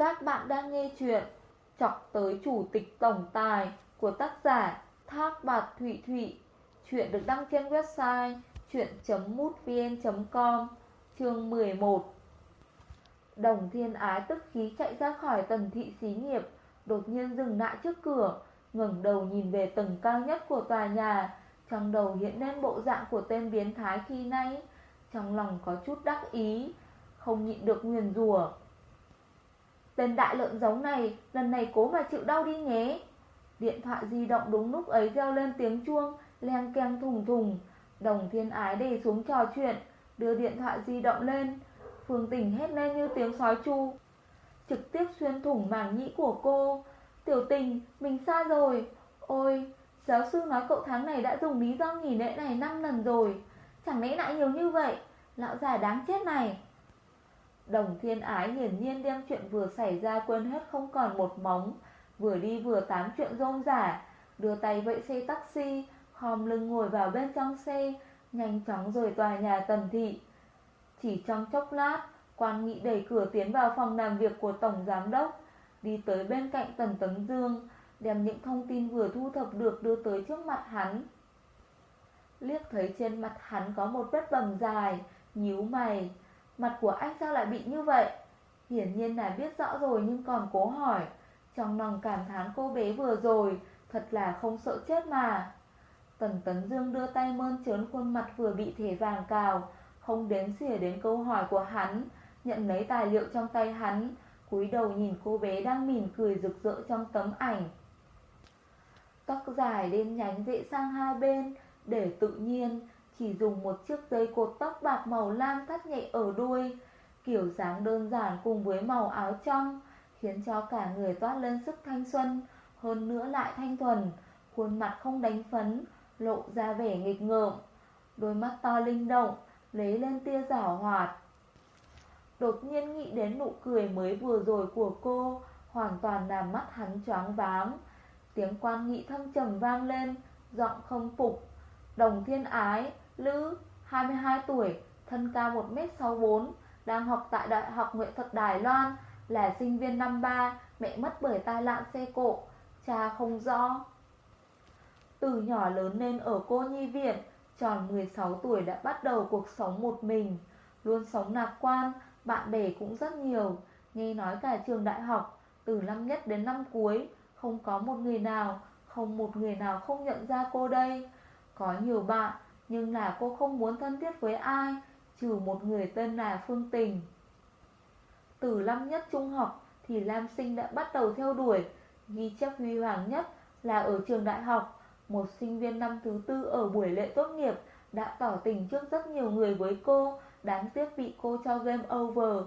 Các bạn đang nghe chuyện Chọc tới chủ tịch tổng tài của tác giả Thác Bạt Thụy Thụy. Chuyện được đăng trên website chuyện.mútvn.com Chương 11 Đồng thiên ái tức khí chạy ra khỏi tầng thị xí nghiệp, Đột nhiên dừng lại trước cửa, ngẩng đầu nhìn về tầng cao nhất của tòa nhà. Trong đầu hiện lên bộ dạng của tên biến thái khi nãy, Trong lòng có chút đắc ý, Không nhịn được nguyền rủa. Tên đại lợn giống này Lần này cố mà chịu đau đi nhé. Điện thoại di động đúng lúc ấy reo lên tiếng chuông leng keng thùng thùng. Đồng thiên ái để xuống trò chuyện Đưa điện thoại di động lên. Phương tỉnh hét lên như tiếng sói chu. Trực tiếp xuyên thủng màng nhĩ của cô. Tiểu tình, mình sai rồi. Ôi, giáo sư nói cậu tháng này đã dùng lý do nghỉ lễ này 5 lần rồi. Chẳng lẽ lại nhiều như vậy? Lão già đáng chết này. Đồng thiên ái hiển nhiên đem chuyện vừa xảy ra quên hết không còn một móng. Vừa đi vừa tám chuyện rôm giả Đưa tay vẫy xe taxi, Khom lưng ngồi vào bên trong xe, Nhanh chóng rời tòa nhà tần thị. Chỉ trong chốc lát, Quan nghị đẩy cửa tiến vào phòng làm việc của Tổng Giám Đốc, Đi tới bên cạnh Tần Tấn Dương, Đem những thông tin vừa thu thập được đưa tới trước mặt hắn. Liếc thấy trên mặt hắn có một vết bầm dài, nhíu mày. Mặt của anh sao lại bị như vậy? Hiển nhiên là biết rõ rồi nhưng còn cố hỏi. Trong lòng cảm thán cô bé vừa rồi, Thật là không sợ chết mà. Tần Tấn Dương đưa tay mơn trớn khuôn mặt vừa bị thể vàng cào, Không đếm xỉa đến câu hỏi của hắn, Nhận lấy tài liệu trong tay hắn, cúi đầu nhìn cô bé đang mỉm cười rực rỡ trong tấm ảnh. Tóc dài đen nhánh dễ sang hai bên, Để tự nhiên chỉ dùng một chiếc dây cột tóc bạc màu lam thắt nhẹ ở đuôi, Kiểu dáng đơn giản cùng với màu áo trong, Khiến cho cả người toát lên sức thanh xuân, Hơn nữa lại thanh thuần, Khuôn mặt không đánh phấn, Lộ ra vẻ nghịch ngợm. Đôi mắt to linh động, Lấy lên tia giảo hoạt. Đột nhiên nghĩ đến nụ cười mới vừa rồi của cô, Hoàn toàn làm mắt hắn choáng váng. Tiếng quan nghị thâm trầm vang lên, Giọng không phục. Đồng thiên ái Lữ 22 tuổi, Thân cao 1m64 Đang học tại Đại học Nghệ thuật Đài Loan, Là sinh viên năm 3 Mẹ mất bởi tai nạn xe cộ, Cha không rõ. Từ nhỏ lớn lên ở cô nhi viện, Tròn 16 tuổi đã bắt đầu cuộc sống một mình. Luôn sống lạc quan, bạn bè cũng rất nhiều. Nghe nói cả trường đại học, Từ năm nhất đến năm cuối, Không có một người nào, Không một người nào không nhận ra cô đây. Có nhiều bạn nhưng là cô không muốn thân thiết với ai, Trừ một người tên là Phương Tình. Từ năm nhất trung học Thì Lam Sinh đã bắt đầu theo đuổi. Ghi chép huy hoàng nhất Là ở trường đại học, Một sinh viên năm thứ tư ở buổi lễ tốt nghiệp Đã tỏ tình trước rất nhiều người với cô, Đáng tiếc bị cô cho game over.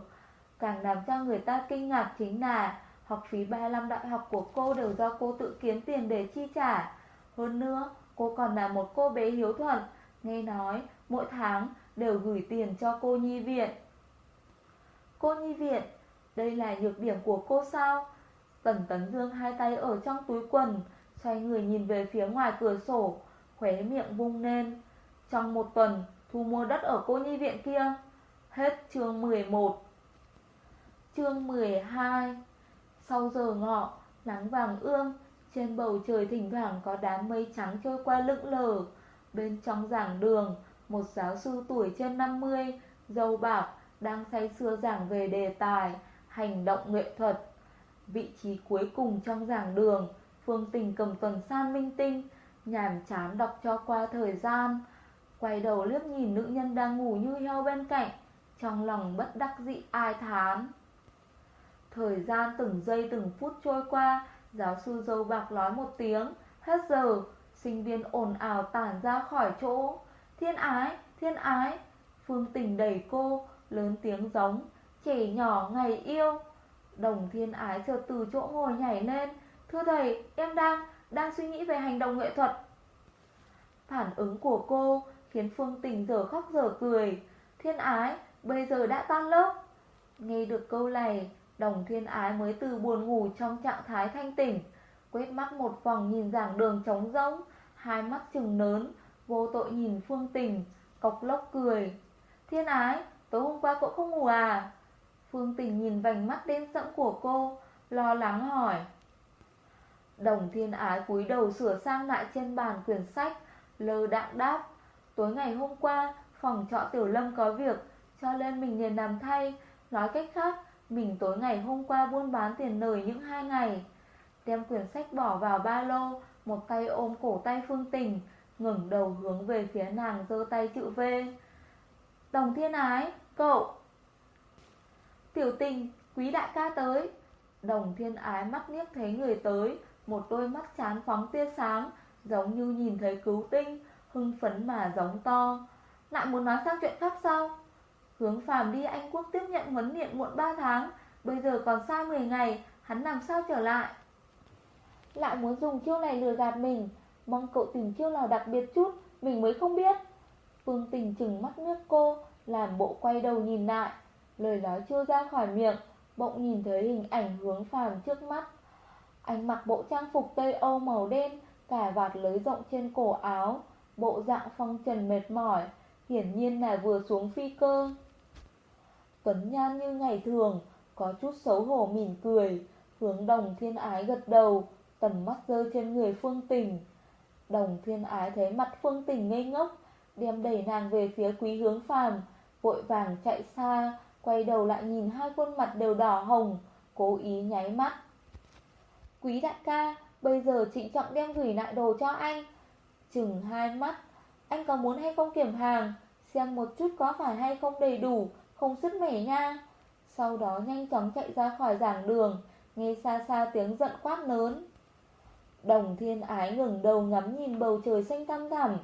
Càng làm cho người ta kinh ngạc chính là Học phí 35 đại học của cô đều do cô tự kiếm tiền để chi trả. Hơn nữa, cô còn là một cô bé hiếu thuận Nghe nói, mỗi tháng đều gửi tiền cho cô nhi viện. Cô nhi viện, Đây là nhược điểm của cô sao? Tần Tấn Dương hai tay ở trong túi quần, Xoay người nhìn về phía ngoài cửa sổ, Khóe miệng vung lên. Trong một tuần, Thu mua đất ở cô nhi viện kia. Hết chương 11 Chương 12 Sau giờ ngọ, Nắng vàng ương Trên bầu trời thỉnh thoảng có đám mây trắng trôi qua lững lờ. Bên trong giảng đường, Một giáo sư tuổi trên 50 Dâu bạc, Đang say sưa giảng về đề tài, Hành động nghệ thuật. Vị trí cuối cùng trong giảng đường, Phương Tình cầm tuần san minh tinh, Nhàm chán đọc cho qua thời gian. Quay đầu liếc nhìn nữ nhân đang ngủ như heo bên cạnh, Trong lòng bất đắc dĩ ai thán. Thời gian từng giây từng phút trôi qua, Giáo sư dâu bạc nói một tiếng, Hết giờ. Sinh viên ồn ào tản ra khỏi chỗ. Thiên ái, thiên ái Phương tình đẩy cô Lớn tiếng giống Trẻ nhỏ ngày yêu. Đồng thiên ái chợt từ chỗ ngồi nhảy lên Thưa thầy, em đang, đang suy nghĩ về hành động nghệ thuật. Phản ứng của cô Khiến Phương Tình giờ khóc giờ cười Thiên ái bây giờ đã tan lớp. Nghe được câu này Đồng thiên ái mới từ buồn ngủ trong trạng thái thanh tỉnh Quét mắt một vòng nhìn giảng đường trống rỗng Hai mắt trừng lớn Vô tội nhìn Phương Tình Cọc lốc cười Thiên ái tối hôm qua cậu không ngủ à Phương Tình nhìn vành mắt đen sẫm của cô, lo lắng hỏi. Đồng thiên ái cúi đầu sửa sang lại trên bàn quyển sách, lơ đạng đáp. Tối ngày hôm qua, phòng trọ Tiểu Lâm có việc, cho nên mình liền làm thay. Nói cách khác, mình tối ngày hôm qua buôn bán tiền lời những hai ngày. Đem quyển sách bỏ vào ba lô, một tay ôm cổ tay Phương Tình, ngẩng đầu hướng về phía nàng giơ tay chữ V. Đồng thiên ái, cậu. Tiểu tình, quý đại ca tới. Đồng thiên ái mắt liếc thấy người tới, một đôi mắt chán phóng tia sáng, giống như nhìn thấy cứu tinh, hưng phấn mà giống to. Lại muốn nói sang chuyện khác sao? Hướng phàm đi Anh Quốc tiếp nhận huấn luyện muộn 3 tháng, bây giờ còn xa 10 ngày, hắn làm sao trở lại? Lại muốn dùng chiêu này lừa gạt mình, mong cậu tìm chiêu nào đặc biệt chút, mình mới không biết. Phương tình chừng mắt nước cô, làm bộ quay đầu nhìn lại, lời nói chưa ra khỏi miệng, bỗng nhìn thấy hình ảnh hướng phàm trước mắt. Anh mặc bộ trang phục Tây Âu màu đen, cài vạt lưới rộng trên cổ áo, bộ dạng phong trần mệt mỏi, hiển nhiên là vừa xuống phi cơ. Tuấn Nhan như ngày thường, có chút xấu hổ mỉm cười, hướng đồng thiên ái gật đầu, tầm mắt rơi trên người phương tình. Đồng thiên ái thấy mặt phương tình ngây ngốc, đem đẩy nàng về phía quý hướng phàm, vội vàng chạy xa, quay đầu lại nhìn hai khuôn mặt đều đỏ hồng, cố ý nháy mắt. Quý đại ca, bây giờ trịnh trọng đem gửi lại đồ cho anh. Chừng hai mắt, anh có muốn hay không kiểm hàng, xem một chút có phải hay không đầy đủ, không sứt mẻ nha. Sau đó nhanh chóng chạy ra khỏi giảng đường, nghe xa xa tiếng giận quát lớn. Đồng thiên ái ngừng đầu ngắm nhìn bầu trời xanh tăm thẳm,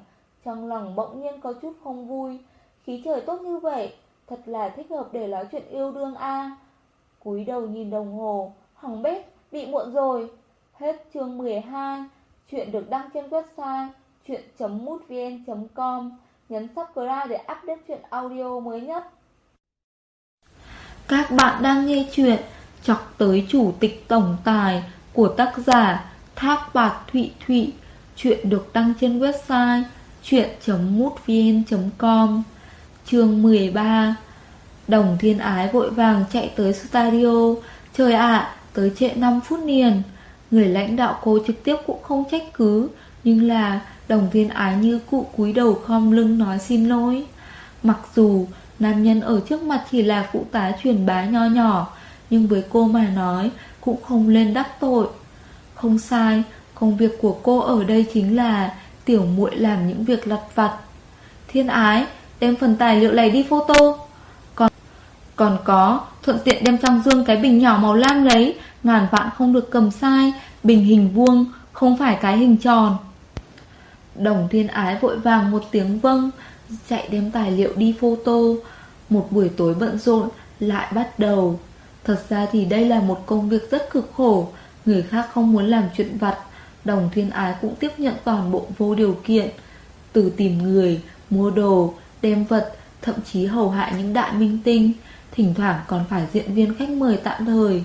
trong lòng bỗng nhiên có chút không vui. Khí trời tốt như vậy, thật là thích hợp để nói chuyện yêu đương a. Cúi đầu nhìn đồng hồ, hỏng bếp, bị muộn rồi. Hết chương 12, chuyện được đăng trên website chuyện.mútvn.com. Nhấn subscribe để update chuyện audio mới nhất. Các bạn đang nghe chuyện Chọc tới chủ tịch tổng tài của tác giả Thác Bạt Thụy Thụy. Chuyện được đăng trên website chuyện.mútvn.com Chương 13 Đồng thiên ái vội vàng chạy tới studio. Trời ạ, tới trễ 5 phút liền. Người lãnh đạo cô trực tiếp cũng không trách cứ Nhưng là đồng thiên ái như cụ cúi đầu khom lưng nói xin lỗi. Mặc dù nam nhân ở trước mặt chỉ là phụ tá truyền bá nho nhỏ Nhưng với cô mà nói cũng không lên đắc tội. Không sai, công việc của cô ở đây chính là tiểu muội làm những việc lặt vặt. Thiên ái, đem phần tài liệu này đi photo. Còn, còn có, thuận tiện đem trong dương cái bình nhỏ màu lam lấy. Ngàn vạn không được cầm sai Bình hình vuông Không phải cái hình tròn. Đồng thiên ái vội vàng một tiếng vâng Chạy đem tài liệu đi photo. Một buổi tối bận rộn Lại bắt đầu. Thật ra thì đây là một công việc rất cực khổ. Người khác không muốn làm chuyện vặt Đồng thiên ái cũng tiếp nhận toàn bộ vô điều kiện. Từ tìm người Mua đồ Đem vật Thậm chí hầu hạ những đại minh tinh Thỉnh thoảng còn phải diễn viên khách mời tạm thời.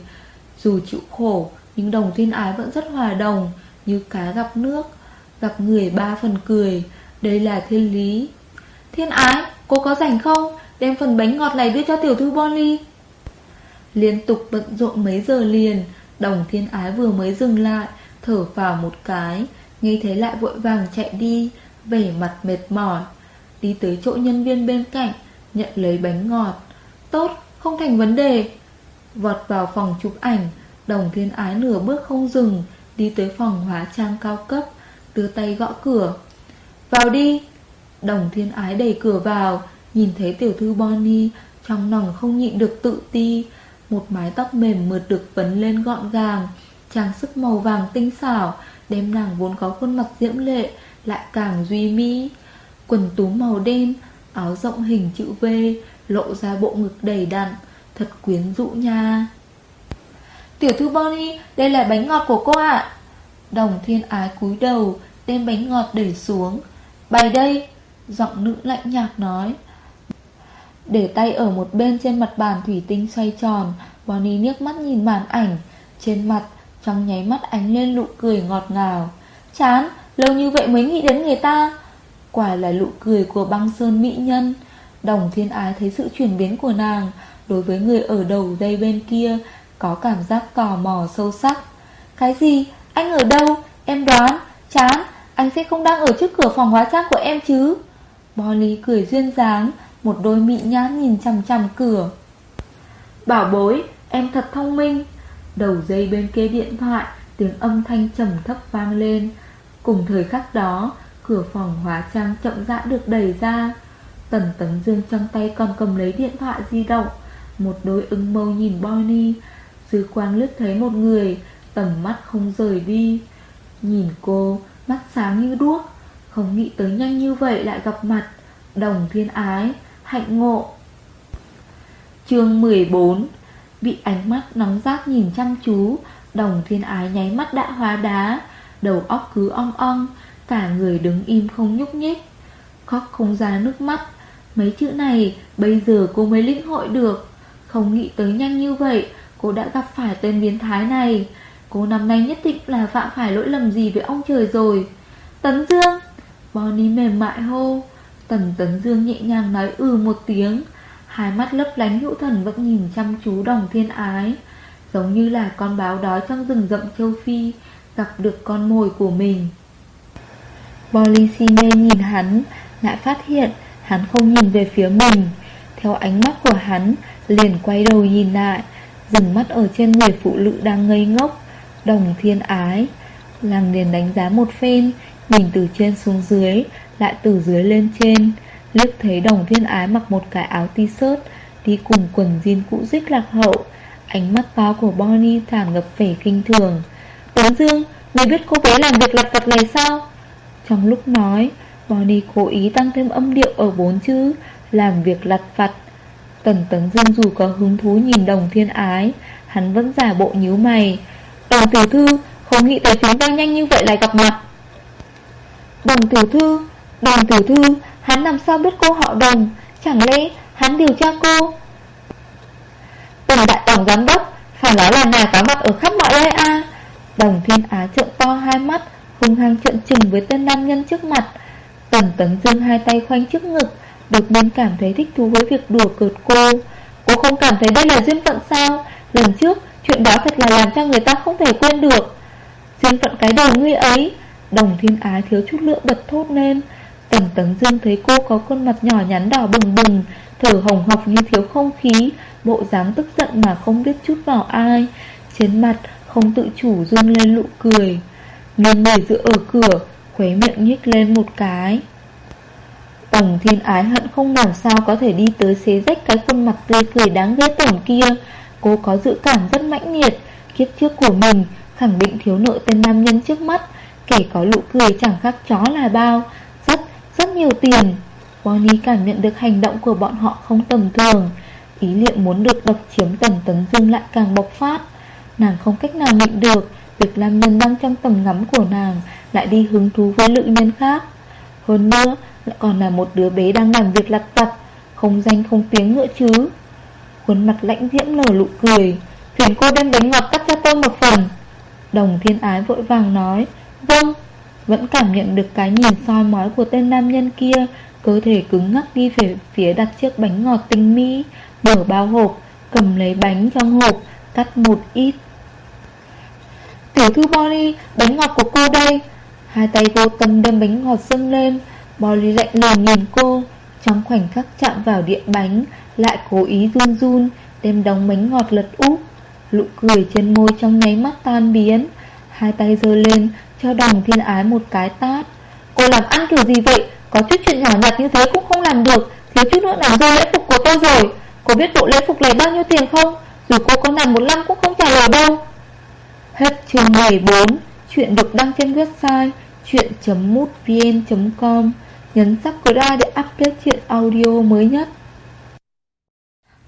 Dù chịu khổ Nhưng đồng thiên ái vẫn rất hòa đồng Như cá gặp nước Gặp người ba phần cười. Đây là thiên lý. Thiên ái, cô có rảnh không? Đem phần bánh ngọt này đưa cho tiểu thư Bonnie. Liên tục bận rộn mấy giờ liền Đồng thiên ái vừa mới dừng lại Thở vào một cái Nghe thấy lại vội vàng chạy đi Vẻ mặt mệt mỏi. Đi tới chỗ nhân viên bên cạnh Nhận lấy bánh ngọt. Tốt, không thành vấn đề. Vọt vào phòng chụp ảnh Đồng thiên ái nửa bước không dừng Đi tới phòng hóa trang cao cấp Đưa tay gõ cửa. Vào đi. Đồng thiên ái đẩy cửa vào Nhìn thấy tiểu thư Bonnie Trong lòng không nhịn được tự ti. Một mái tóc mềm mượt được vấn lên gọn gàng, Trang sức màu vàng tinh xảo, Đem nàng vốn có khuôn mặt diễm lệ, Lại càng duy mỹ. Quần tú màu đen, Áo rộng hình chữ V, Lộ ra bộ ngực đầy đặn, Thật quyến rũ nha. Tiểu thư Bonnie, Đây là bánh ngọt của cô ạ. Đồng thiên ái cúi đầu, Đem bánh ngọt để xuống. Bày đây, Giọng nữ lạnh nhạt nói. Để tay ở một bên trên mặt bàn thủy tinh xoay tròn Bonnie nước mắt nhìn màn ảnh Trên mặt trong nháy mắt ánh lên nụ cười ngọt ngào Chán Lâu như vậy mới nghĩ đến người ta Quả là nụ cười của băng sơn mỹ nhân Đồng thiên ái thấy sự chuyển biến của nàng đối với người ở đầu dây bên kia có cảm giác tò mò sâu sắc. Cái gì? Anh ở đâu? Em đoán, chán, anh sẽ không đang ở trước cửa phòng hóa trang của em chứ? Bonnie cười duyên dáng, một đôi mị nhãn nhìn chằm chằm cửa. Bảo bối, em thật thông minh. Đầu dây bên kia điện thoại, tiếng âm thanh trầm thấp vang lên. Cùng thời khắc đó, cửa phòng hóa trang chậm rãi được đẩy ra. Tần Tấn Dương trong tay còn cầm lấy điện thoại di động, một đôi ưng mâu nhìn Bonnie. Dư quang lướt thấy một người, tầm mắt không rời đi. Nhìn cô, mắt sáng như đuốc, không nghĩ tới nhanh như vậy lại gặp mặt. Đồng thiên ái, hạnh ngộ. chương 14 Bị ánh mắt nóng rát nhìn chăm chú, đồng thiên ái nháy mắt đã hóa đá, đầu óc cứ ong ong, cả người đứng im không nhúc nhích. Khóc không ra nước mắt, mấy chữ này bây giờ cô mới lĩnh hội được. Không nghĩ tới nhanh như vậy, cô đã gặp phải tên biến thái này. Cô năm nay nhất định là phạm phải lỗi lầm gì với ông trời rồi. Tấn Dương! Bonnie mềm mại hô. Tần Tấn Dương nhẹ nhàng nói ừ một tiếng. Hai mắt lấp lánh hữu thần vẫn nhìn chăm chú đồng thiên ái. Giống như là con báo đói trong rừng rậm châu Phi gặp được con mồi của mình. Bolly nhìn hắn, lại phát hiện hắn không nhìn về phía mình. Theo ánh mắt của hắn, liền quay đầu nhìn lại, dừng mắt ở trên người phụ nữ đang ngây ngốc, đồng thiên ái. Làng liền đánh giá một phen, nhìn từ trên xuống dưới, lại từ dưới lên trên. Liếc thấy đồng thiên ái mặc một cái áo t-shirt, đi cùng quần jean cũ rích lạc hậu. Ánh mắt to của Bonnie tràn ngập vẻ kinh thường. Tuấn Dương, người biết cô bé làm việc lặt vặt này sao? Trong lúc nói, Bonnie cố ý tăng thêm âm điệu ở bốn chữ, làm việc lặt vặt. Tần Tấn Dương dù có hứng thú nhìn đồng thiên ái, hắn vẫn giả bộ nhíu mày. Đồng tiểu thư, không nghĩ tới chúng ta nhanh như vậy lại gặp mặt. Đồng tiểu thư, đồng tiểu thư, hắn làm sao biết cô họ đồng, chẳng lẽ hắn điều tra cô? Tần đại tổng giám đốc, phải nói là ngài có mặt ở khắp mọi nơi a. Đồng thiên á trợn to hai mắt, hùng hăng trợn trừng với tên nam nhân trước mặt. Tần tấn dương hai tay khoanh trước ngực, đột nhiên cảm thấy thích thú với việc đùa cợt cô. Cô không cảm thấy đây là duyên phận sao? Lần trước, chuyện đó thật là làm cho người ta không thể quên được. Duyên phận cái đầu ngươi ấy. Đồng thiên ái thiếu chút nữa bật thốt lên. Tần tấn dương thấy cô có khuôn mặt nhỏ nhắn đỏ bừng bừng, thở hồng hộc như thiếu không khí, bộ dáng tức giận mà không biết chút vào ai. Trên mặt không tự chủ run lên nụ cười. Nghiêng người dựa ở cửa, khuấy miệng nhích lên một cái. Tổng thiên ái hận không làm sao có thể đi tới xế rách cái khuôn mặt tươi cười đáng ghê tởm kia. Cô có dự cảm rất mãnh liệt, kiếp trước của mình, khẳng định thiếu nợ tên nam nhân trước mắt, kể có nụ cười chẳng khác chó là bao, rất, rất nhiều tiền. Bonnie cảm nhận được hành động của bọn họ không tầm thường, ý niệm muốn được độc chiếm tầm tấn dương lại càng bộc phát. Nàng không cách nào nhịn được, việc làm nhân đang trong tầm ngắm của nàng lại đi hứng thú với lự nhân khác. Hơn nữa, lại còn là một đứa bé đang làm việc lặt vặt, không danh không tiếng nữa chứ. Khuôn mặt lãnh diễm nở nụ cười, phiền cô đem bánh ngọt cắt cho tôi một phần. Đồng thiên ái vội vàng nói, vâng, vẫn cảm nhận được cái nhìn soi mói của tên nam nhân kia, cơ thể cứng ngắc đi về phía đặt chiếc bánh ngọt tinh mỹ, mở bao hộp, cầm lấy bánh trong hộp, cắt một ít. Tiểu thư Bonnie bánh ngọt của cô đây. Hai tay vô tâm đem bánh ngọt dâng lên, Bonnie lạnh lùng nhìn cô, trong khoảnh khắc chạm vào điện bánh, lại cố ý run run, đem đóng bánh ngọt lật úp. Lụ cười trên môi trong nháy mắt tan biến, hai tay giơ lên, cho đồng thiên ái một cái tát. Cô làm ăn kiểu gì vậy? Có chút chuyện nhỏ nhặt như thế cũng không làm được, thiếu chút nữa làm rơi lễ phục của tôi rồi. Cô biết bộ lễ phục này bao nhiêu tiền không? Dù cô có làm một năm cũng không trả lời đâu. Hết chương 14, chuyện được đăng trên website chuyện.mútvn.com Nhấn subscribe để update chuyện audio mới nhất.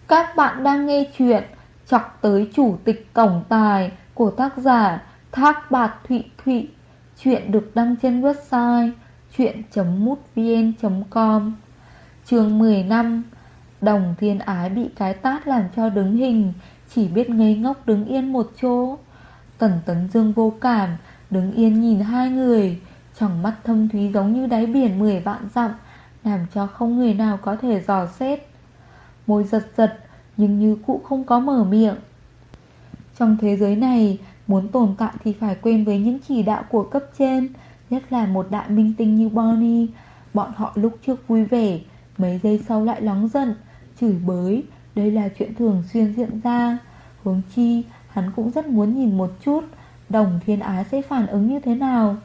Các bạn đang nghe chuyện Chọc tới chủ tịch cổng tài của tác giả Thác bạc Thụy Thụy. Chuyện được đăng trên website chuyện.mútvn.com trường 10 năm Đồng thiên ái bị cái tát làm cho đứng hình, Chỉ biết ngây ngốc đứng yên một chỗ. Tần Tấn Dương vô cảm, Đứng yên nhìn hai người, trong mắt thâm thúy giống như đáy biển mười vạn dặm, Làm cho không người nào có thể dò xét. Môi giật giật, Nhưng như cũ không có mở miệng. Trong thế giới này Muốn tồn tại thì phải quên với những chỉ đạo của cấp trên, Nhất là một đại minh tinh như Bonnie. Bọn họ lúc trước vui vẻ, Mấy giây sau lại nóng giận, Chửi bới. Đây là chuyện thường xuyên diễn ra. Hướng chi, hắn cũng rất muốn nhìn một chút, Đồng thiên á sẽ phản ứng như thế nào.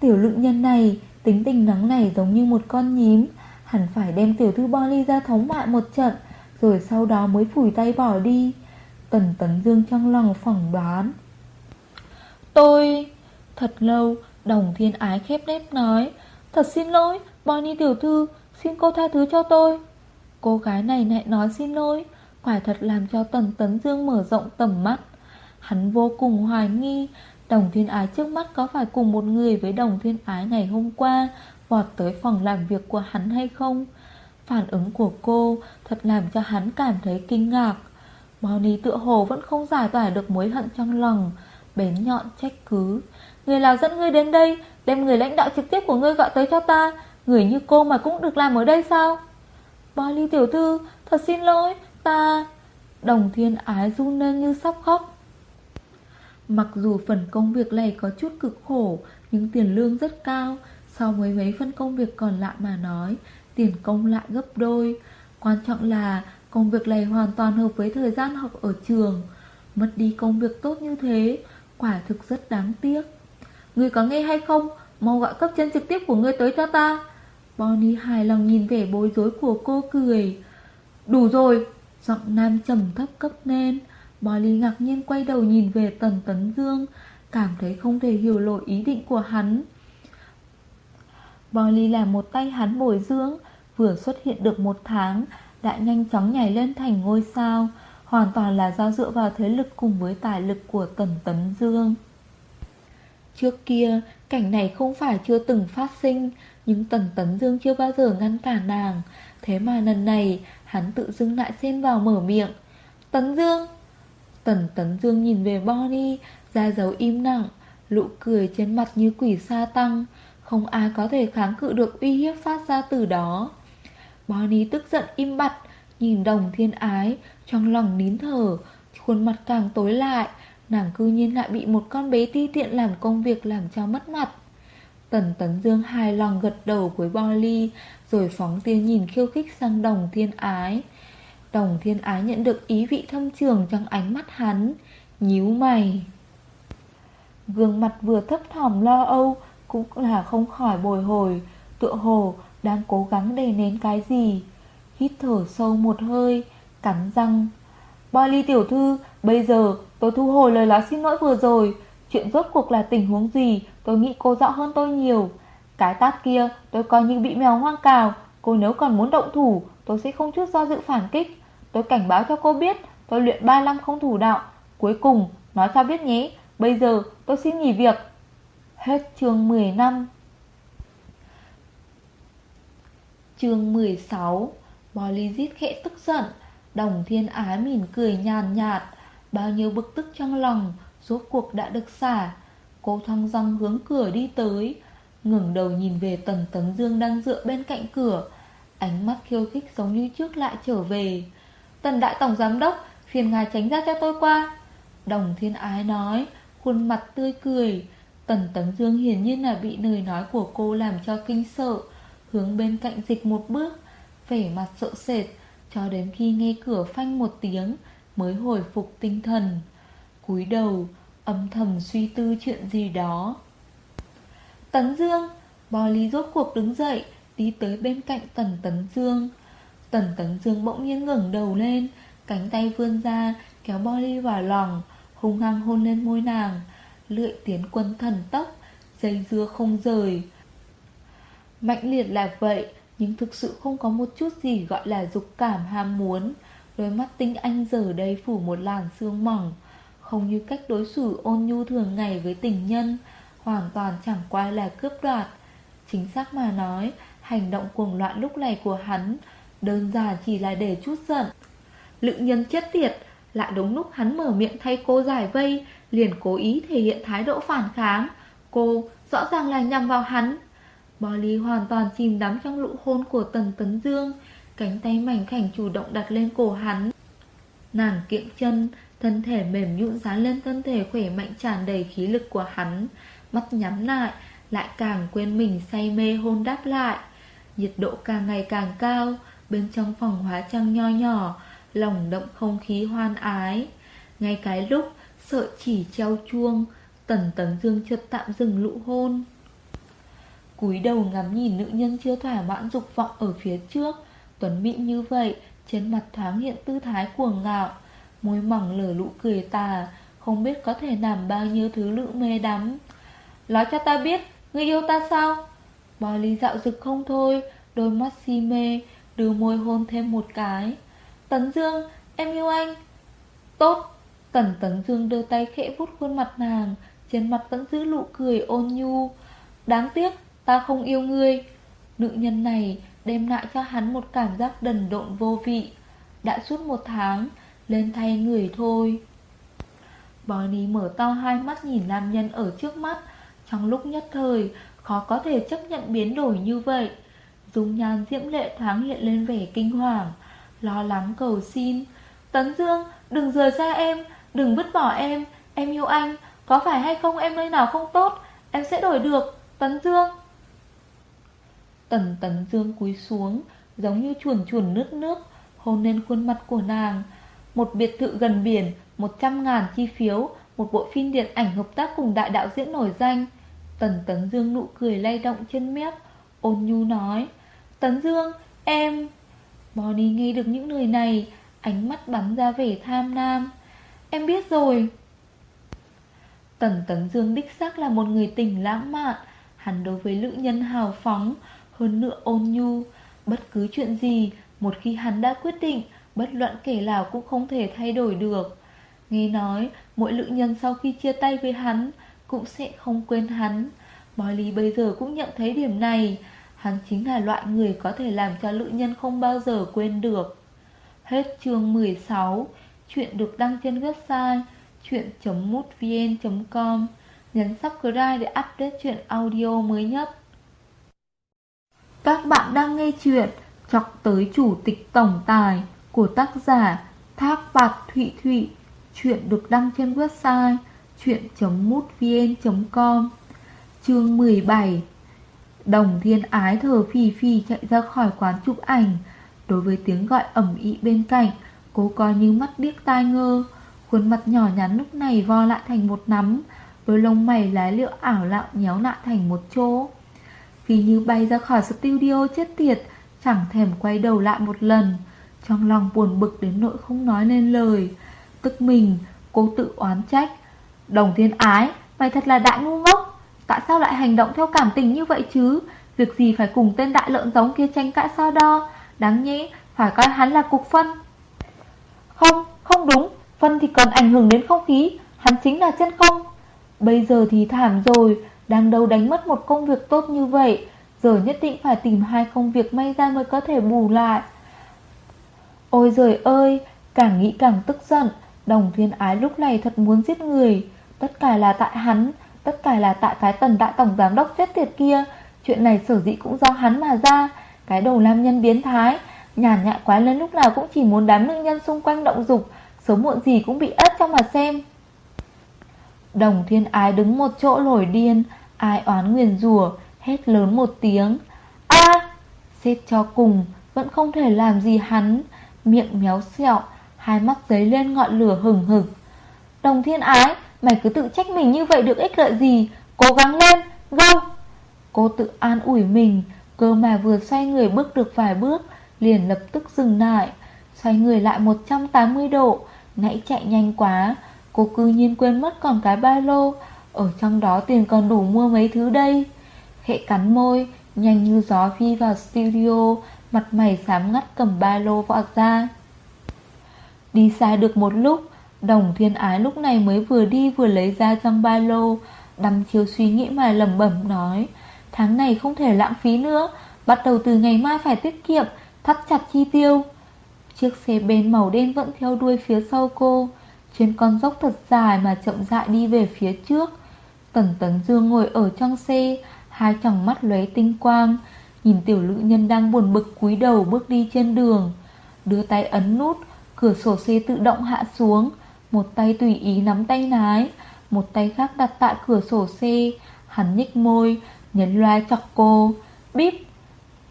Tiểu lượng nhân này, Tính tình nắng này giống như một con nhím. Hẳn phải đem tiểu thư Bonnie ra thống mại một trận, Rồi sau đó mới phủi tay bỏ đi. Tần Tấn Dương trong lòng phỏng đoán Tôi... Thật lâu, Đồng thiên ái khép nếp nói, Thật xin lỗi, Bonnie tiểu thư, Xin cô tha thứ cho tôi. Cô gái này lại nói, xin lỗi, Quả thật làm cho Tần Tấn Dương mở rộng tầm mắt. Hắn vô cùng hoài nghi, Đồng thiên ái trước mắt có phải cùng một người với đồng thiên ái ngày hôm qua, Vọt tới phòng làm việc của hắn hay không? Phản ứng của cô thật làm cho hắn cảm thấy kinh ngạc. Bonnie tựa hồ vẫn không giải tỏa được mối hận trong lòng Bén nhọn, trách cứ. Người nào dẫn ngươi đến đây, Đem người lãnh đạo trực tiếp của ngươi gọi tới cho ta, Người như cô mà cũng được làm ở đây sao? Bonnie tiểu thư, Thật xin lỗi, ta Đồng thiên ái run lên như sắp khóc. Mặc dù phần công việc này có chút cực khổ, Nhưng tiền lương rất cao So với mấy phân công việc còn lại mà nói, Tiền công lại gấp đôi. Quan trọng là công việc này hoàn toàn hợp với thời gian học ở trường. Mất đi công việc tốt như thế Quả thực rất đáng tiếc. Người có nghe hay không, Mau gọi cấp trên trực tiếp của ngươi tới cho ta. Bonnie hài lòng nhìn vẻ bối rối của cô cười. Đủ rồi, Giọng nam trầm thấp cấp lên. Bonnie ngạc nhiên quay đầu nhìn về Tần Tấn Dương, Cảm thấy không thể hiểu nổi ý định của hắn. Bonnie là một tay hắn bồi dưỡng, Vừa xuất hiện được một tháng, Đã nhanh chóng nhảy lên thành ngôi sao. Hoàn toàn là do dựa vào thế lực cùng với tài lực của Tần Tấn Dương. Trước kia, cảnh này không phải chưa từng phát sinh Nhưng Tần Tấn Dương chưa bao giờ ngăn cản nàng. Thế mà lần này, hắn tự dưng lại xen vào mở miệng. Tấn Dương! Tần Tấn Dương nhìn về Bonnie ra dấu im lặng Lụ cười trên mặt như quỷ sa tăng. Không ai có thể kháng cự được uy hiếp phát ra từ đó. Bonnie tức giận im bặt Nhìn đồng thiên ái trong lòng nín thở, Khuôn mặt càng tối lại, Nàng cư nhiên lại bị một con bé ti tiện làm công việc làm cho mất mặt. Tần Tấn Dương hài lòng gật đầu với Bonnie, Rồi phóng tia nhìn khiêu khích sang đồng thiên ái. Đồng thiên ái nhận được ý vị thâm trường trong ánh mắt hắn, nhíu mày. Gương mặt vừa thấp thỏm lo âu, Cũng là không khỏi bồi hồi, Tựa hồ đang cố gắng đè nén cái gì. Hít thở sâu một hơi Cắn răng. Bolly tiểu thư, Bây giờ tôi thu hồi lời nói xin lỗi vừa rồi. Chuyện rốt cuộc là tình huống gì? Tôi nghĩ cô rõ hơn tôi nhiều. Cái tát kia, tôi coi như bị mèo hoang cào. Cô nếu còn muốn động thủ, Tôi sẽ không chút do dự phản kích. Tôi cảnh báo cho cô biết, Tôi luyện 3 năm không thủ đạo. Cuối cùng, nói cho biết nhé? Bây giờ tôi xin nghỉ việc. Hết chương 10 năm. Chương 16 Bolly khẽ tức giận. Đồng thiên ái mỉm cười nhàn nhạt, Bao nhiêu bực tức trong lòng, Rốt cuộc đã được xả. Cô thong dong hướng cửa đi tới, ngẩng đầu nhìn về Tần Tấn Dương đang dựa bên cạnh cửa. Ánh mắt khiêu khích giống như trước lại trở về. Tần Đại Tổng Giám Đốc, Phiền ngài tránh ra cho tôi qua. Đồng thiên ái nói, Khuôn mặt tươi cười. Tần Tấn Dương hiển nhiên là bị lời nói của cô làm cho kinh sợ, Hướng bên cạnh dịch một bước, Vẻ mặt sợ sệt. Cho đến khi nghe cửa phanh một tiếng Mới hồi phục tinh thần. Cúi đầu, Âm thầm suy tư chuyện gì đó. Tấn Dương, Bò Lý rốt cuộc đứng dậy, Đi tới bên cạnh Tần Tấn Dương. Tần Tấn Dương bỗng nhiên ngẩng đầu lên, Cánh tay vươn ra, Kéo bò ly vào lòng, Hung hăng hôn lên môi nàng, Lưỡi tiến quân thần tốc, Dây dưa không rời. Mạnh liệt là vậy nhưng thực sự không có một chút gì gọi là dục cảm, ham muốn. Đôi mắt tinh anh giờ đây phủ một làn sương mỏng, Không như cách đối xử ôn nhu thường ngày với tình nhân, Hoàn toàn chẳng qua là cướp đoạt. Chính xác mà nói, Hành động cuồng loạn lúc này của hắn Đơn giản chỉ là để chút giận. Lự nhân chết tiệt, Lại đúng lúc hắn mở miệng thay cô giải vây, Liền cố ý thể hiện thái độ phản kháng. Cô rõ ràng là nhằm vào hắn Bolly hoàn toàn chìm đắm trong lụ hôn của Tần Tấn Dương. Cánh tay mảnh khảnh chủ động đặt lên cổ hắn. Nàng kiệm chân, Thân thể mềm nhũn dán lên thân thể khỏe mạnh tràn đầy khí lực của hắn. Mắt nhắm lại Lại càng quên mình say mê hôn đáp lại. Nhiệt độ càng ngày càng cao, Bên trong phòng hóa trang nho nhỏ, Lòng động không khí hoan ái. Ngay cái lúc sợ chỉ treo chuông, Tần tấn dương chợt tạm dừng lụ hôn cúi đầu ngắm nhìn nữ nhân chưa thỏa mãn dục vọng ở phía trước. Tuấn Mỹ như vậy, Trên mặt thoáng hiện tư thái cuồng ngạo. Môi mỏng lở lũ cười tà, Không biết có thể làm bao nhiêu thứ lự mê đắm. Nói cho ta biết Ngươi yêu ta sao? Bò ly dạo rực không thôi, Đôi mắt si mê, Đưa môi hôn thêm một cái. Tấn Dương, em yêu anh. Tốt. Tần Tấn Dương đưa tay khẽ vuốt khuôn mặt nàng, Trên mặt vẫn giữ nụ cười ôn nhu. Đáng tiếc ta không yêu ngươi. Nữ nhân này đem lại cho hắn một cảm giác đần độn vô vị. Đã suốt một tháng, Lên thay người thôi. Bonnie mở to hai mắt nhìn nam nhân ở trước mắt. Trong lúc nhất thời, Khó có thể chấp nhận biến đổi như vậy. Dung nhan diễm lệ thoáng hiện lên vẻ kinh hoàng. Lo lắng cầu xin. Tấn Dương, đừng rời xa em. Đừng vứt bỏ em. Em yêu anh. Có phải hay không em nơi nào không tốt? Em sẽ đổi được. Tấn Dương. Tần Tấn Dương cúi xuống Giống như chuồn chuồn nước nước Hôn lên khuôn mặt của nàng. Một biệt thự gần biển 100 ngàn chi phiếu Một bộ phim điện ảnh hợp tác cùng đại đạo diễn nổi danh. Tần Tấn Dương nụ cười lay động trên mép Ôn nhu nói Tấn Dương, em Bonnie nghe được những lời này Ánh mắt bắn ra vẻ tham nam Em biết rồi. Tần Tấn Dương đích xác là một người tình lãng mạn. Hắn đối với nữ nhân hào phóng hơn nữa ôn nhu, Bất cứ chuyện gì, Một khi hắn đã quyết định, Bất luận kể nào cũng không thể thay đổi được. Nghe nói, Mỗi lữ nhân sau khi chia tay với hắn, Cũng sẽ không quên hắn. Molly bây giờ cũng nhận thấy điểm này. Hắn chính là loại người có thể làm cho lữ nhân không bao giờ quên được. Hết chương 16 Chuyện được đăng trên website chuyện.mútvn.com Nhấn subscribe để update chuyện audio mới nhất. Các bạn đang nghe chuyện Chọc tới chủ tịch tổng tài của tác giả Thác Bạc Thụy Thụy. Chuyện được đăng trên website chuyện.mútvn.com Chương 17 Đồng thiên ái thở phì phì chạy ra khỏi quán chụp ảnh. Đối với tiếng gọi ẩm ý bên cạnh, Cô coi như mắt điếc tai ngơ. Khuôn mặt nhỏ nhắn lúc này vo lại thành một nắm, Đôi lông mày lái liệu ảo lạo nhéo lại thành một chỗ. Vì như bay ra khỏi studio chết tiệt Chẳng thèm quay đầu lại một lần. Trong lòng buồn bực đến nỗi không nói nên lời. Tức mình Cô tự oán trách. Đồng thiên ái Mày thật là đại ngu ngốc. Tại sao lại hành động theo cảm tình như vậy chứ? Việc gì phải cùng tên đại lợn giống kia tranh cãi so đo? Đáng nhẽ phải coi hắn là cục phân. Không, không đúng. Phân thì còn ảnh hưởng đến không khí. Hắn chính là chân không. Bây giờ thì thảm rồi. Đang đâu đánh mất một công việc tốt như vậy, Giờ nhất định phải tìm hai công việc may ra mới có thể bù lại. Ôi giời ơi, Càng nghĩ càng tức giận, Đồng thiên ái lúc này thật muốn giết người. Tất cả là tại hắn, Tất cả là tại cái tần đại tổng giám đốc chết tiệt kia. Chuyện này sở dĩ cũng do hắn mà ra. Cái đầu nam nhân biến thái, Nhàn nhạ quá lên lúc nào cũng chỉ muốn đám nữ nhân xung quanh động dục, Sớm muộn gì cũng bị ớt trong mà xem. Đồng thiên ái đứng một chỗ nổi điên Ai oán nguyền rủa Hét lớn một tiếng. A xếp cho cùng Vẫn không thể làm gì hắn. Miệng méo xẹo Hai mắt giấy lên ngọn lửa hừng hực. Đồng thiên ái Mày cứ tự trách mình như vậy được ích lợi gì? Cố gắng lên, go Cô tự an ủi mình Cơ mà vừa xoay người bước được vài bước Liền lập tức dừng lại. Xoay người lại 180 độ Nãy chạy nhanh quá. Cô cư nhiên quên mất còn cái ba lô. Ở trong đó tiền còn đủ mua mấy thứ đây. Khẽ cắn môi, Nhanh như gió phi vào studio, Mặt mày xám ngắt cầm ba lô vọt ra. Đi xa được một lúc, Đồng thiên ái lúc này mới vừa đi vừa lấy ra trong ba lô. Đăm chiều suy nghĩ mà lầm bẩm nói, Tháng này không thể lãng phí nữa, Bắt đầu từ ngày mai phải tiết kiệm, Thắt chặt chi tiêu. Chiếc xe bên màu đen vẫn theo đuôi phía sau cô. Trên con dốc thật dài mà chậm rãi đi về phía trước. Tần Tấn Dương ngồi ở trong xe Hai tròng mắt lóe tinh quang Nhìn tiểu lữ nhân đang buồn bực cúi đầu bước đi trên đường. Đưa tay ấn nút cửa sổ xe tự động hạ xuống, một tay tùy ý nắm tay lái, một tay khác đặt tại cửa sổ xe, hắn nhích môi, nhấn loa chọc cô, bíp.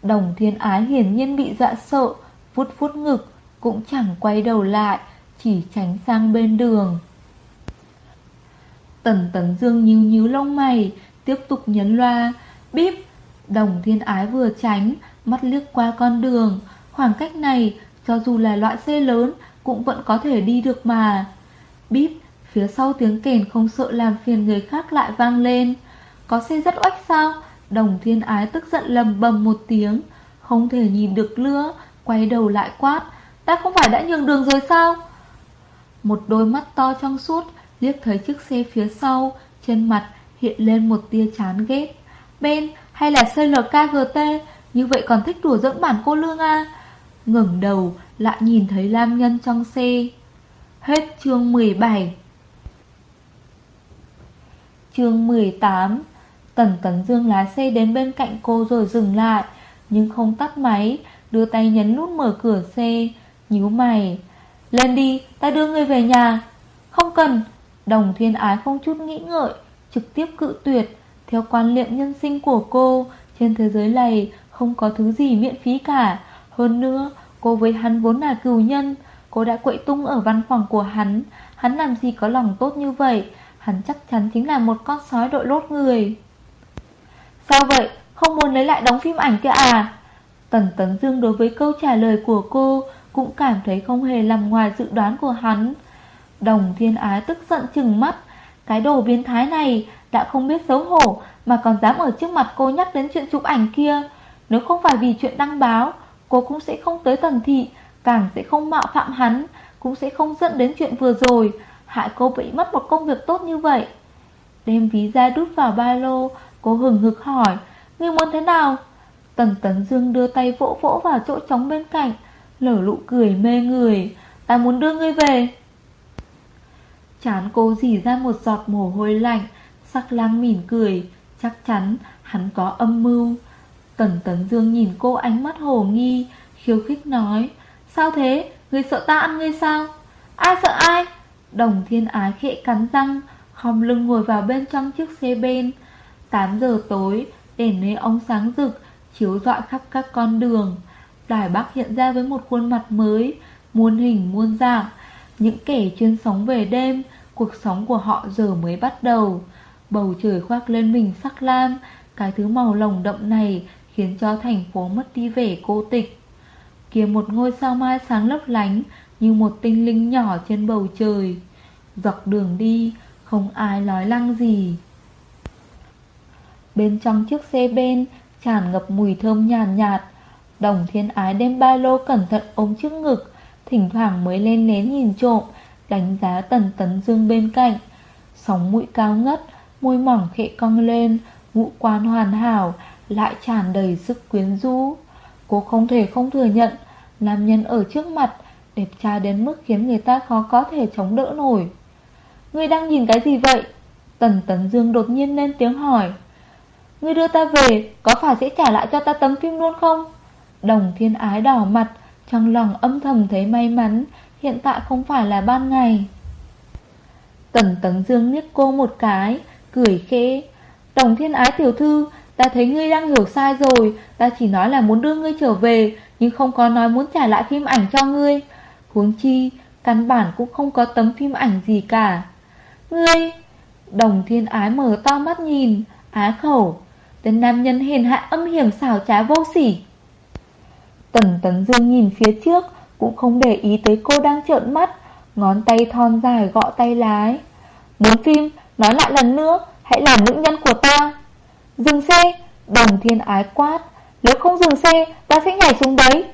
Đồng thiên ái hiển nhiên bị dọa sợ, vuốt vuốt ngực, cũng chẳng quay đầu lại, chỉ tránh sang bên đường. Tần tấn dương nhíu nhíu lông mày, tiếp tục nhấn loa, bíp. Đồng thiên ái vừa tránh, mắt liếc qua con đường, khoảng cách này, cho dù là loại xe lớn, cũng vẫn có thể đi được mà. Bíp, phía sau tiếng kèn không sợ làm phiền người khác lại vang lên. Có xe rất oách sao? Đồng thiên ái tức giận lầm bầm một tiếng, không thể nhìn được lưa quay đầu lại quát. Ta không phải đã nhường đường rồi sao? Một đôi mắt to trong suốt liếc thấy chiếc xe phía sau, trên mặt hiện lên một tia chán ghét. Ben, hay là CLKGT, như vậy còn thích đùa dẫn bản cô lương à? ngẩng đầu lại nhìn thấy Lam Nhân trong xe. Hết chương 17 Chương 18 Tần Tấn Dương lái xe đến bên cạnh cô rồi dừng lại, nhưng không tắt máy, đưa tay nhấn nút mở cửa xe, nhíu mày. Lên đi, ta đưa ngươi về nhà. Không cần, đồng thiên ái không chút nghĩ ngợi, trực tiếp cự tuyệt. Theo quan niệm nhân sinh của cô, trên thế giới này không có thứ gì miễn phí cả. Hơn nữa, cô với hắn vốn là cừu nhân, cô đã quậy tung ở văn phòng của hắn, hắn làm gì có lòng tốt như vậy, hắn chắc chắn chính là một con sói đội lốt người. Sao vậy, không muốn lấy lại đóng phim ảnh kia à? Tần Tấn Dương đối với câu trả lời của cô cũng cảm thấy không hề nằm ngoài dự đoán của hắn. Đồng thiên ái tức giận chừng mắt, cái đồ biến thái này đã không biết xấu hổ mà còn dám ở trước mặt cô nhắc đến chuyện chụp ảnh kia. Nếu không phải vì chuyện đăng báo, cô cũng sẽ không tới tần thị, càng sẽ không mạo phạm hắn, cũng sẽ không dẫn đến chuyện vừa rồi, hại cô bị mất một công việc tốt như vậy. Đem ví ra đút vào ba lô, cô hừng hực hỏi, ngươi muốn thế nào? Tần Tấn Dương đưa tay vỗ vỗ vào chỗ trống bên cạnh, lở lụ cười mê người, ta muốn đưa ngươi về. Chán cô dì ra một giọt mồ hôi lạnh, sắc lang mỉm cười, chắc chắn hắn có âm mưu. Tần Tấn Dương nhìn cô ánh mắt hồ nghi, khiêu khích nói, sao thế, ngươi sợ ta ăn ngươi sao? Ai sợ ai? Đồng thiên ái khệ cắn răng, khom lưng ngồi vào bên trong chiếc xe bên. 8 giờ tối, đèn nơi ống sáng rực, chiếu rọi khắp các con đường. Đài Bắc hiện ra với một khuôn mặt mới, muôn hình muôn dạng. Những kẻ chuyên sóng về đêm, cuộc sống của họ giờ mới bắt đầu. Bầu trời khoác lên mình sắc lam, cái thứ màu lồng đậm này khiến cho thành phố mất đi vẻ cô tịch. Kia một ngôi sao mai sáng lấp lánh như một tinh linh nhỏ trên bầu trời. Dọc đường đi, không ai nói lăng gì. Bên trong chiếc xe bên tràn ngập mùi thơm nhàn nhạt, nhạt. Đồng thiên ái đem ba lô cẩn thận ôm trước ngực, thỉnh thoảng mới lên nén nhìn trộm, đánh giá tần tấn dương bên cạnh. Sóng mũi cao ngất, môi mỏng khệ cong lên, ngũ quan hoàn hảo, lại tràn đầy sức quyến rũ. Cô không thể không thừa nhận, nam nhân ở trước mặt, đẹp trai đến mức khiến người ta khó có thể chống đỡ nổi. Ngươi đang nhìn cái gì vậy? Tần Tấn Dương đột nhiên lên tiếng hỏi. Ngươi đưa ta về, có phải sẽ trả lại cho ta tấm phim luôn không? Đồng thiên ái đỏ mặt, trong lòng âm thầm thấy may mắn, hiện tại không phải là ban ngày. Tần Tấn Dương liếc cô một cái, cười khẽ. Đồng thiên ái tiểu thư, ta thấy ngươi đang hiểu sai rồi, ta chỉ nói là muốn đưa ngươi trở về, nhưng không có nói muốn trả lại phim ảnh cho ngươi. Huống chi, căn bản cũng không có tấm phim ảnh gì cả. Ngươi, đồng thiên ái mở to mắt nhìn, á khẩu, tên nam nhân hiền hạ âm hiểm xảo trá vô sỉ. Tần Tấn Dương nhìn phía trước, cũng không để ý tới cô đang trợn mắt, ngón tay thon dài gõ tay lái. Muốn phim, nói lại lần nữa, hãy làm nữ nhân của ta. Dừng xe, đồng thiên ái quát, nếu không dừng xe, ta sẽ nhảy xuống đấy.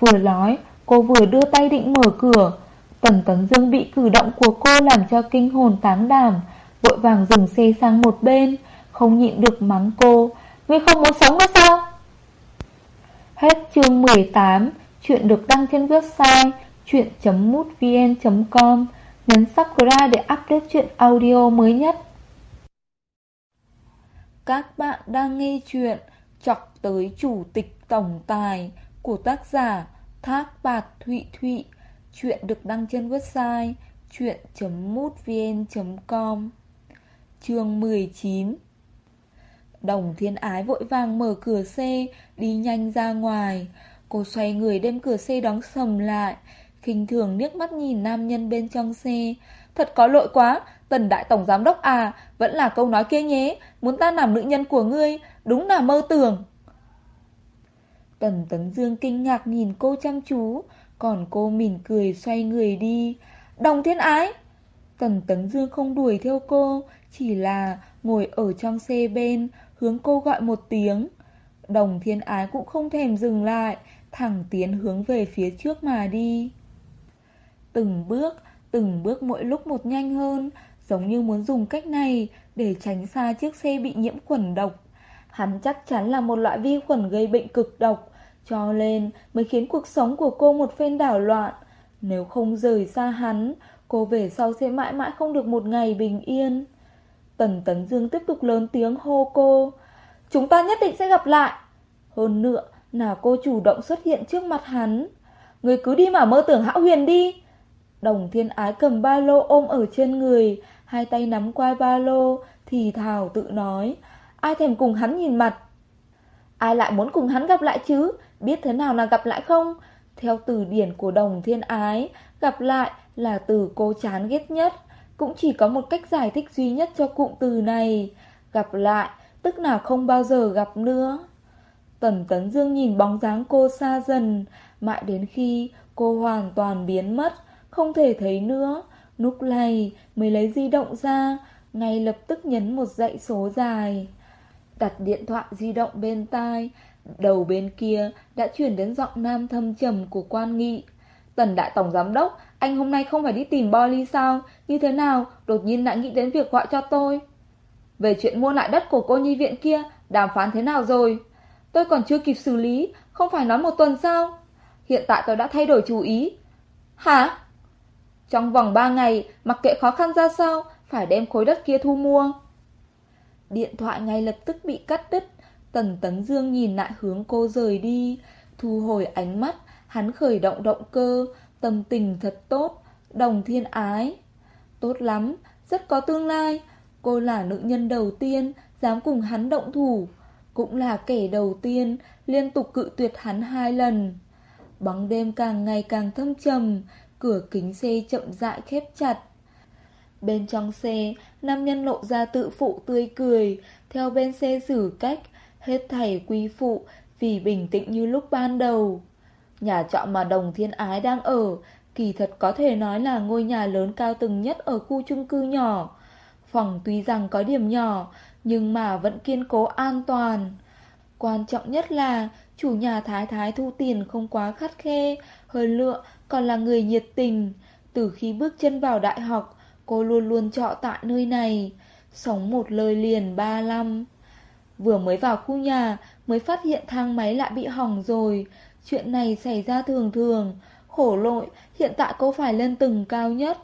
Vừa nói, cô vừa đưa tay định mở cửa. Tần Tấn Dương bị cử động của cô làm cho kinh hồn tán đảm, vội vàng dừng xe sang một bên, không nhịn được mắng cô. Ngươi không muốn sống nữa sao? Hết chương 18, chuyện được đăng trên website chuyện.mútvn.com. Nhấn subscribe để update chuyện audio mới nhất. Các bạn đang nghe chuyện Chọc tới Chủ tịch Tổng Tài của tác giả Thác Bạt Thụy Thụy Chuyện được đăng trên website chuyện.mútvn.com Chương 19 Đồng thiên ái vội vàng mở cửa xe, đi nhanh ra ngoài. Cô xoay người đem cửa xe đóng sầm lại, khinh thường liếc mắt nhìn nam nhân bên trong xe. Thật có lỗi quá, tần đại tổng giám đốc à, vẫn là câu nói kia nhé, muốn ta làm nữ nhân của ngươi, đúng là mơ tưởng. Tần Tấn Dương kinh ngạc nhìn cô chăm chú, còn cô mỉm cười xoay người đi. Đồng thiên ái! Tần Tấn Dương không đuổi theo cô, chỉ là ngồi ở trong xe bên, hướng cô gọi một tiếng. Đồng thiên ái cũng không thèm dừng lại, thẳng tiến hướng về phía trước mà đi. Từng bước, từng bước mỗi lúc một nhanh hơn, giống như muốn dùng cách này để tránh xa chiếc xe bị nhiễm khuẩn độc. Hắn chắc chắn là một loại vi khuẩn gây bệnh cực độc, cho nên mới khiến cuộc sống của cô một phen đảo loạn. Nếu không rời xa hắn, cô về sau sẽ mãi mãi không được một ngày bình yên. Tần Tấn Dương tiếp tục lớn tiếng hô cô. Chúng ta nhất định sẽ gặp lại. Hơn nữa là cô chủ động xuất hiện trước mặt hắn. Người cứ đi mà mơ tưởng hão huyền đi. Đồng thiên ái cầm ba lô ôm ở trên người, hai tay nắm quai ba lô, thì thảo tự nói. Ai thèm cùng hắn nhìn mặt. Ai lại muốn cùng hắn gặp lại chứ? Biết thế nào là gặp lại không? Theo từ điển của đồng thiên ái, gặp lại là từ cô chán ghét nhất. Cũng chỉ có một cách giải thích duy nhất cho cụm từ này. Gặp lại, tức là không bao giờ gặp nữa. Tần Tấn Dương nhìn bóng dáng cô xa dần, mãi đến khi cô hoàn toàn biến mất, không thể thấy nữa. Lúc này mới lấy di động ra, ngay lập tức nhấn một dãy số dài. Đặt điện thoại di động bên tai, đầu bên kia đã chuyển đến giọng nam thâm trầm của quan nghị. Tần đại tổng giám đốc, anh hôm nay không phải đi tìm Bolly sao? Như thế nào, đột nhiên lại nghĩ đến việc gọi cho tôi? Về chuyện mua lại đất của cô nhi viện kia, đàm phán thế nào rồi? Tôi còn chưa kịp xử lý, không phải nói một tuần sao? Hiện tại tôi đã thay đổi chủ ý. Hả? Trong vòng 3 ngày, mặc kệ khó khăn ra sao, phải đem khối đất kia thu mua. Điện thoại ngay lập tức bị cắt đứt, Tần Tấn Dương nhìn lại hướng cô rời đi, thu hồi ánh mắt, hắn khởi động động cơ, tâm tình thật tốt, đồng thiên ái. Tốt lắm, rất có tương lai, cô là nữ nhân đầu tiên dám cùng hắn động thủ, cũng là kẻ đầu tiên liên tục cự tuyệt hắn hai lần. Bóng đêm càng ngày càng thâm trầm, cửa kính xe chậm rãi khép chặt. Bên trong xe, nam nhân lộ ra tự phụ tươi cười, theo bên xe xử cách, hết thảy quy phụ vì bình tĩnh như lúc ban đầu. Nhà trọ mà đồng thiên ái đang ở, kỳ thật có thể nói là ngôi nhà lớn cao tầng nhất ở khu chung cư nhỏ. Phòng tuy rằng có điểm nhỏ, nhưng mà vẫn kiên cố an toàn. Quan trọng nhất là chủ nhà thái thái thu tiền không quá khắt khe, hơn nữa còn là người nhiệt tình. Từ khi bước chân vào đại học, cô luôn luôn trọ tại nơi này, sống một lời liền ba năm. Vừa mới vào khu nhà mới phát hiện thang máy lại bị hỏng rồi. Chuyện này xảy ra thường thường. Khổ lội, hiện tại cô phải lên tầng cao nhất.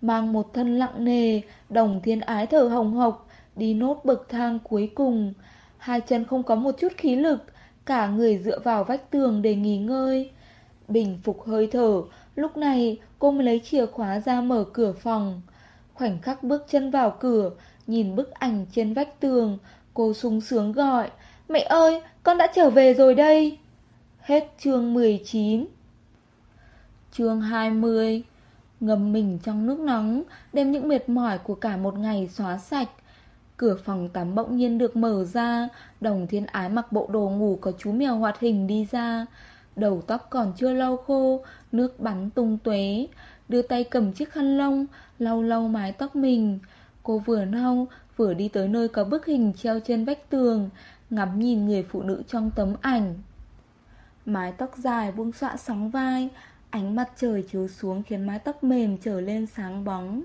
Mang một thân lặng nề, đồng thiên ái thở hồng hộc, đi nốt bậc thang cuối cùng. Hai chân không có một chút khí lực, cả người dựa vào vách tường để nghỉ ngơi. Bình phục hơi thở, lúc này cô mới lấy chìa khóa ra mở cửa phòng. Khoảnh khắc bước chân vào cửa, nhìn bức ảnh trên vách tường, Cô sung sướng gọi Mẹ ơi con đã trở về rồi đây Hết chương 19 Chương 20 Ngâm mình trong nước nóng Đem những mệt mỏi của cả một ngày xóa sạch. Cửa phòng tắm bỗng nhiên được mở ra Đồng thiên ái mặc bộ đồ ngủ có chú mèo hoạt hình đi ra. Đầu tóc còn chưa lau khô Nước bắn tung tuế. Đưa tay cầm chiếc khăn lông Lau lau mái tóc mình. Cô vừa lau vừa đi tới nơi có bức hình treo trên vách tường, ngắm nhìn người phụ nữ trong tấm ảnh. Mái tóc dài buông xõa sóng vai, ánh mặt trời chiếu xuống khiến mái tóc mềm trở lên sáng bóng.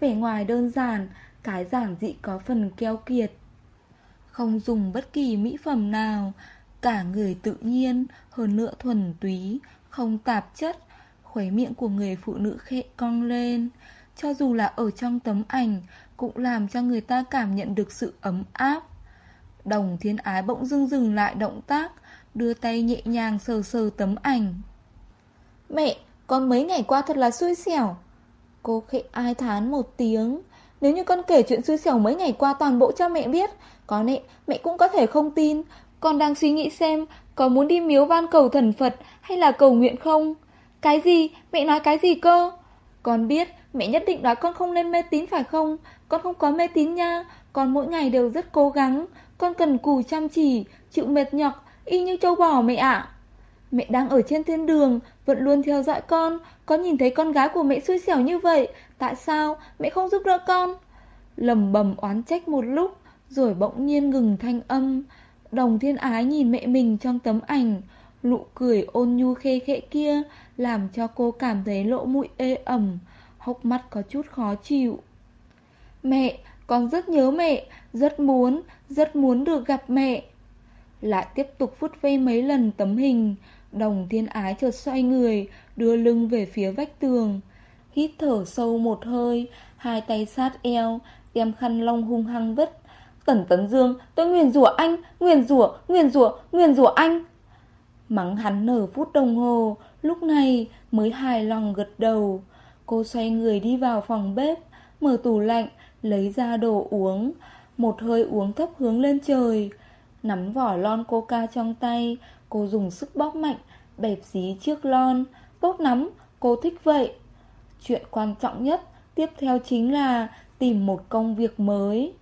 Vẻ ngoài đơn giản, cái giản dị có phần keo kiệt. Không dùng bất kỳ mỹ phẩm nào, cả người tự nhiên, hơn nữa thuần túy, không tạp chất, khuấy miệng của người phụ nữ khẽ cong lên. Cho dù là ở trong tấm ảnh, cũng làm cho người ta cảm nhận được sự ấm áp. Đồng thiên ái bỗng dưng dừng lại động tác, đưa tay nhẹ nhàng sờ sờ tấm ảnh. Mẹ, Con mấy ngày qua thật là xui xẻo. Cô khệ ai thán một tiếng. Nếu như con kể chuyện xui xẻo mấy ngày qua toàn bộ cho mẹ biết Có lẽ mẹ cũng có thể không tin. Con đang suy nghĩ xem Có muốn đi miếu van cầu thần Phật Hay là cầu nguyện không? Cái gì? Mẹ nói cái gì cơ? Con biết mẹ nhất định nói con không nên mê tín phải không? Con không có mê tín nha. Con mỗi ngày đều rất cố gắng. Con cần cù chăm chỉ Chịu mệt nhọc Y như châu bò mẹ ạ. Mẹ đang ở trên thiên đường Vẫn luôn theo dõi con. Có nhìn thấy con gái của mẹ xui xẻo như vậy Tại sao mẹ không giúp đỡ con? Lầm bầm oán trách một lúc Rồi bỗng nhiên ngừng thanh âm. Đồng thiên ái nhìn mẹ mình trong tấm ảnh Nụ cười ôn nhu khê khệ kia Làm cho cô cảm thấy lỗ mũi ê ẩm Hốc mắt có chút khó chịu. Mẹ, con rất nhớ mẹ Rất muốn, rất muốn được gặp mẹ. Lại tiếp tục phút vây mấy lần tấm hình. Đồng thiên ái chợt xoay người Đưa lưng về phía vách tường. Hít thở sâu một hơi Hai tay sát eo Đem khăn lông hung hăng vứt. Tần Tấn Dương tôi nguyền rủa anh Nguyền rủa, nguyền rủa, nguyền rủa anh. Mắng hắn nở phút đồng hồ. Lúc này mới hài lòng gật đầu. Cô xoay người đi vào phòng bếp Mở tủ lạnh Lấy ra đồ uống. Một hơi uống thấp hướng lên trời. Nắm vỏ lon coca trong tay. Cô dùng sức bóp mạnh Bẹp dí chiếc lon. Tốt lắm, cô thích vậy. Chuyện quan trọng nhất Tiếp theo chính là Tìm một công việc mới.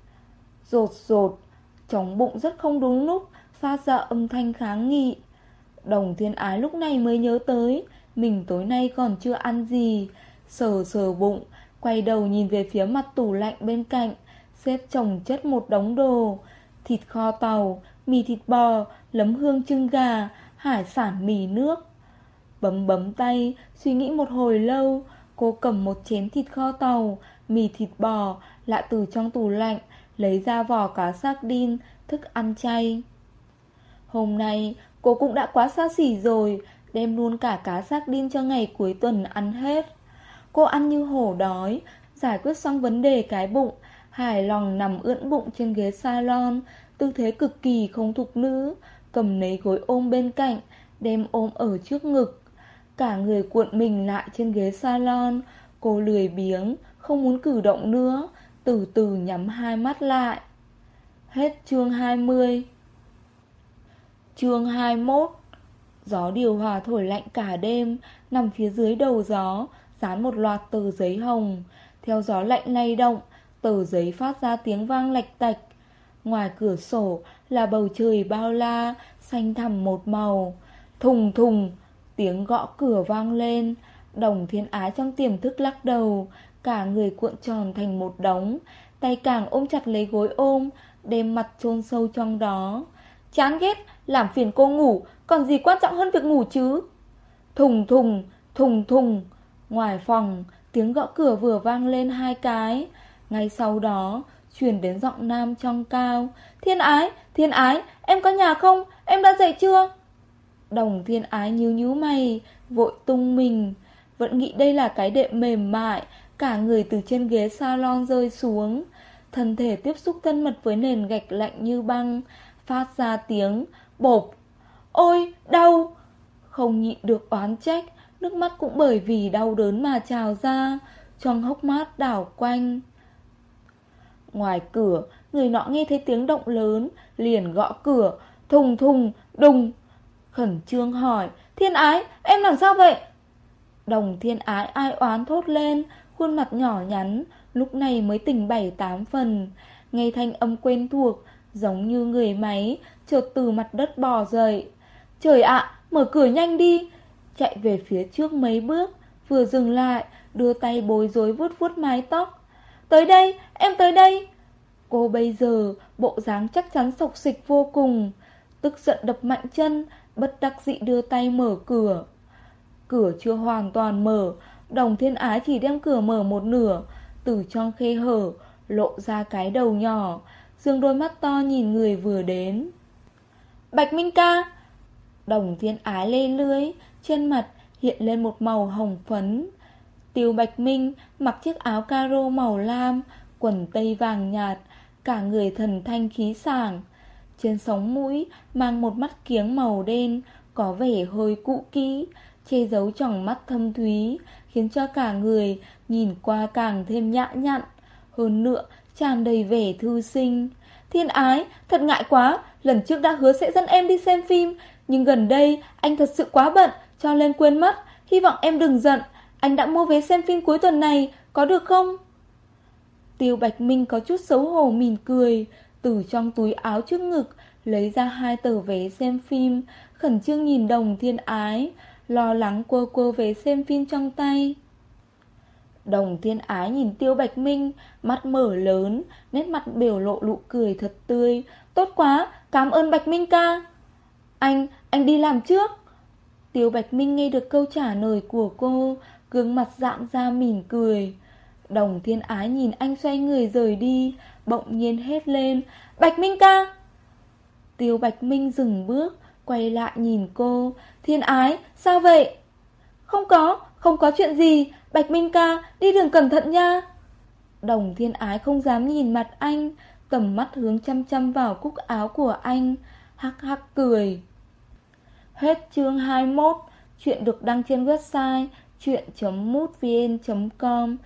Rột rột Chống bụng rất không đúng lúc Phát ra âm thanh kháng nghị. Đồng thiên ái lúc này mới nhớ tới Mình tối nay còn chưa ăn gì. Sờ sờ bụng Quay đầu nhìn về phía mặt tủ lạnh bên cạnh Xếp chồng chất một đống đồ. Thịt kho tàu Mì thịt bò, Lấm hương trưng gà, Hải sản mì nước. Bấm bấm tay, Suy nghĩ một hồi lâu, Cô cầm một chén thịt kho tàu, Mì thịt bò Lại từ trong tủ lạnh, Lấy ra vỏ cá sardine Thức ăn chay. Hôm nay, cô cũng đã quá xa xỉ rồi, Đem luôn cả cá sardine cho ngày cuối tuần ăn hết. Cô ăn như hổ đói, Giải quyết xong vấn đề cái bụng, Hài lòng nằm ưỡn bụng trên ghế salon Tư thế cực kỳ không thục nữ, Cầm lấy gối ôm bên cạnh, Đem ôm ở trước ngực. Cả người cuộn mình lại trên ghế salon, Cô lười biếng, Không muốn cử động nữa, Từ từ nhắm hai mắt lại. Hết chương 20 Chương 21 Gió điều hòa thổi lạnh cả đêm, Nằm phía dưới đầu gió, Dán một loạt tờ giấy hồng. Theo gió lạnh lay động, Tờ giấy phát ra tiếng vang lạch tạch. Ngoài cửa sổ là bầu trời bao la, Xanh thẳm một màu. Thùng thùng, Tiếng gõ cửa vang lên. Đồng thiên ái trong tiềm thức lắc đầu. Cả người cuộn tròn thành một đống. Tay càng ôm chặt lấy gối ôm, Đem mặt chôn sâu trong đó. Chán ghét, Làm phiền cô ngủ. Còn gì quan trọng hơn việc ngủ chứ? Thùng thùng Thùng thùng. Ngoài phòng, Tiếng gõ cửa vừa vang lên hai cái. Ngay sau đó Chuyển đến giọng nam trong cao. Thiên ái Thiên ái, Em có nhà không? Em đã dậy chưa? Đồng thiên ái nhíu nhíu mày, Vội tung mình. Vẫn nghĩ đây là cái đệm mềm mại, Cả người từ trên ghế salon rơi xuống. Thân thể tiếp xúc thân mật với nền gạch lạnh như băng, Phát ra tiếng Bộp. Ôi, đau! Không nhịn được oán trách, Nước mắt cũng bởi vì đau đớn mà trào ra. Trong hốc mắt đảo quanh Ngoài cửa, Người nọ nghe thấy tiếng động lớn, Liền gõ cửa, Thùng thùng, đùng. Khẩn trương hỏi, Thiên ái, em làm sao vậy? Đồng thiên ái ai oán thốt lên, Khuôn mặt nhỏ nhắn, Lúc này mới tỉnh bảy tám phần. Nghe thanh âm quen thuộc, Giống như người máy, Chợt từ mặt đất bò dậy. Trời ạ, mở cửa nhanh đi. Chạy về phía trước mấy bước, Vừa dừng lại, Đưa tay bối rối vuốt vuốt mái tóc. Tới đây, em tới đây. Cô bây giờ, bộ dáng chắc chắn sộc xịch vô cùng. Tức giận đập mạnh chân, Bất đắc dị đưa tay mở cửa. Cửa chưa hoàn toàn mở, Đồng thiên ái chỉ đem cửa mở một nửa. Từ trong khe hở, Lộ ra cái đầu nhỏ. Dương đôi mắt to nhìn người vừa đến. Bạch Minh ca. Đồng thiên ái lê lưới, Trên mặt hiện lên một màu hồng phấn. Tiêu Bạch Minh mặc chiếc áo caro màu lam Quần tây vàng nhạt Cả người thần thanh khí sảng Trên sống mũi mang một mắt kiếng màu đen Có vẻ hơi cũ kỹ che giấu tròng mắt thâm thúy, khiến cho cả người nhìn qua càng thêm nhã nhặn. Hơn nữa, tràn đầy vẻ thư sinh. Thiên ái, thật ngại quá, lần trước đã hứa sẽ dẫn em đi xem phim, nhưng gần đây anh thật sự quá bận, cho nên quên mất. Hy vọng em đừng giận, anh đã mua vé xem phim cuối tuần này, có được không? Tiêu Bạch Minh có chút xấu hổ mỉm cười, từ trong túi áo trước ngực, lấy ra hai tờ vé xem phim, khẩn trương nhìn đồng thiên ái, lo lắng quơ quơ vé xem phim trong tay. Đồng thiên ái nhìn Tiêu Bạch Minh, mắt mở lớn, nét mặt biểu lộ nụ cười thật tươi. Tốt quá, cảm ơn Bạch Minh ca. Anh, anh đi làm trước. Tiêu Bạch Minh nghe được câu trả lời của cô, gương mặt dạng ra mỉm cười. Đồng thiên ái nhìn anh xoay người rời đi, bỗng nhiên hét lên. Bạch Minh ca! Tiêu Bạch Minh dừng bước, quay lại nhìn cô. Thiên ái, sao vậy? Không có, không có chuyện gì. Bạch Minh ca, đi đường cẩn thận nha. Đồng thiên ái không dám nhìn mặt anh, tầm mắt hướng chăm chăm vào cúc áo của anh, hắc hắc cười. Hết chương 21, chuyện được đăng trên website chuyện.mútvn.com.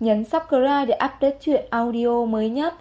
Nhấn subscribe để update chuyện audio mới nhất.